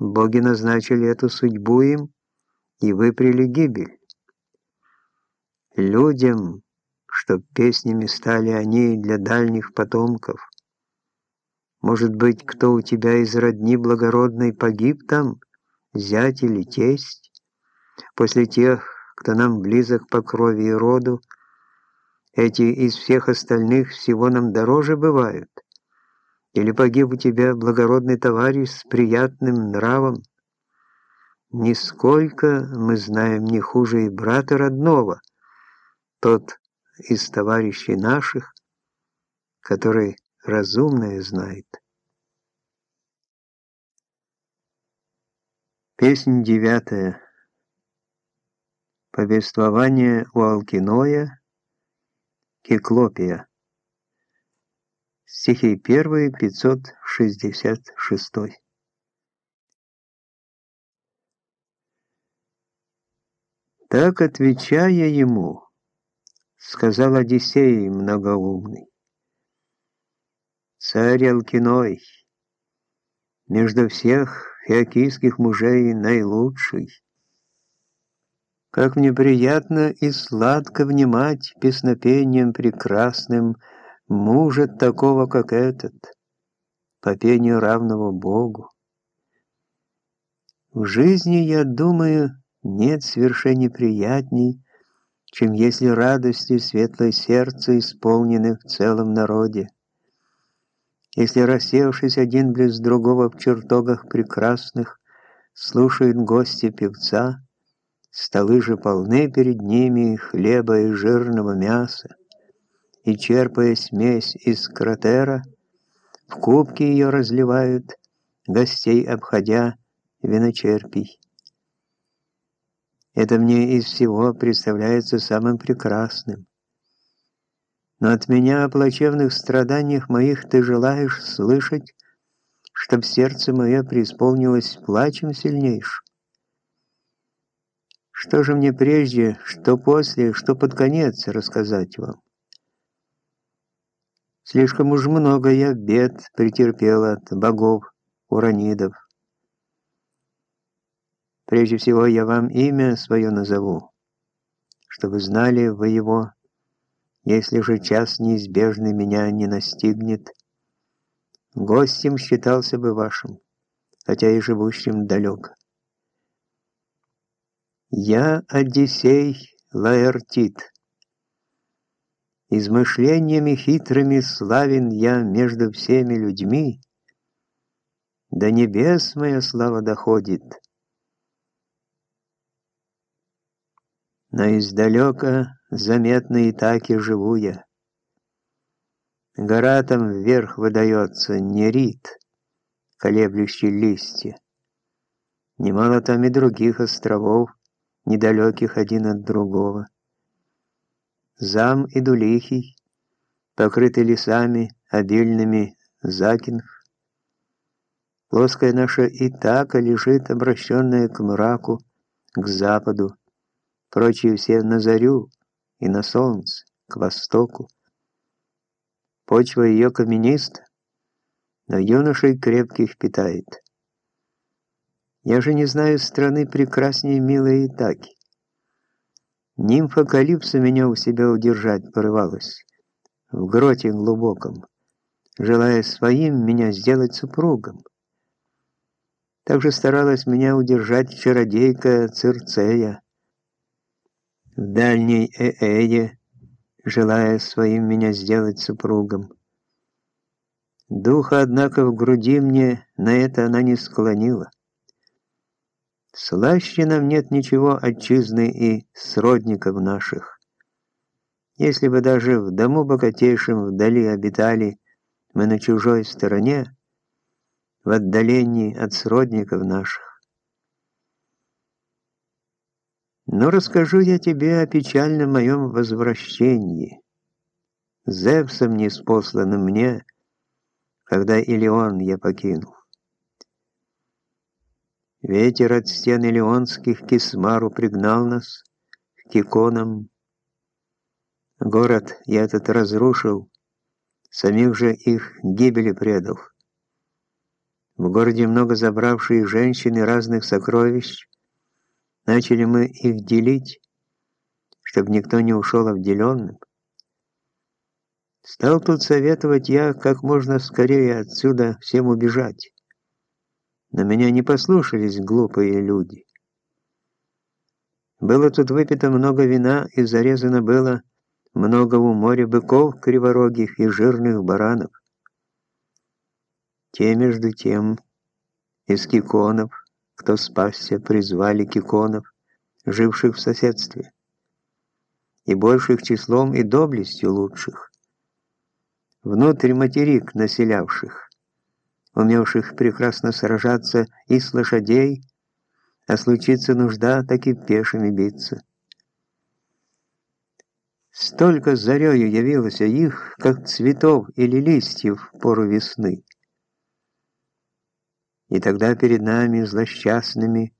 Боги назначили эту судьбу им и выпрели гибель. Людям, чтоб песнями стали они для дальних потомков. Может быть, кто у тебя из родни благородной погиб там, зять или тесть? После тех, кто нам близок по крови и роду, эти из всех остальных всего нам дороже бывают. Или погиб у тебя благородный товарищ с приятным нравом? Нисколько мы знаем не хуже и брата родного, тот из товарищей наших, который разумное знает. Песнь девятая. Повествование у Алкиноя, Кеклопия. Стихи 1, 566. Так, отвечая ему, сказал Одиссей многоумный, «Царь Алкиной, между всех феокийских мужей наилучший, как мне приятно и сладко внимать песнопением прекрасным, мужа такого, как этот, по пению равного Богу. В жизни, я думаю, нет свершений приятней, чем если радостью светлое сердце исполнены в целом народе. Если, рассевшись один близ другого в чертогах прекрасных, слушают гости певца, столы же полны перед ними хлеба и жирного мяса, и, черпая смесь из кратера, в кубки ее разливают, гостей обходя виночерпий. Это мне из всего представляется самым прекрасным. Но от меня о плачевных страданиях моих ты желаешь слышать, чтоб сердце мое преисполнилось плачем сильнейшим. Что же мне прежде, что после, что под конец рассказать вам? Слишком уж много я бед претерпел от богов, уранидов. Прежде всего я вам имя свое назову, чтобы знали вы его, если же час неизбежный меня не настигнет. Гостем считался бы вашим, хотя и живущим далеко. Я Одиссей Лаэртит, Измышлениями хитрыми славен я между всеми людьми, До небес моя слава доходит. Но издалека заметно и так и живу я. Гора там вверх выдается, не рит, колеблющий листья. Немало там и других островов, недалеких один от другого. Зам и Дулихий, покрыты лесами, обильными закинов. Плоская наша Итака лежит, обращенная к мраку, к западу. Прочие все на зарю и на солнце, к востоку. Почва ее камениста, но юношей крепких питает. Я же не знаю страны прекраснее милой Итаки. Нимфа Калипсо меня у себя удержать порывалась, в гроте глубоком, желая своим меня сделать супругом. Также старалась меня удержать чародейка Цирцея в дальней Ээде, желая своим меня сделать супругом. Духа, однако, в груди мне на это она не склонила. Слаще нам нет ничего отчизны и сродников наших. Если бы даже в дому богатейшем вдали обитали мы на чужой стороне, в отдалении от сродников наших. Но расскажу я тебе о печальном моем возвращении. Зевсом неспосланным мне, когда Илион я покинул. Ветер от стен Илионских к Кисмару пригнал нас, к Киконам. Город я этот разрушил, самих же их гибели предал. В городе много забравшие женщины разных сокровищ. Начали мы их делить, чтобы никто не ушел обделенным. Стал тут советовать я, как можно скорее отсюда всем убежать. Но меня не послушались глупые люди. Было тут выпито много вина и зарезано было много у моря быков криворогих и жирных баранов. Те, между тем, из киконов, кто спасся, призвали киконов, живших в соседстве, и больших числом и доблестью лучших, внутрь материк населявших, умевших прекрасно сражаться и с лошадей, а случится нужда, так и пешими биться. Столько зарею явилось их, как цветов или листьев в пору весны. И тогда перед нами, злосчастными,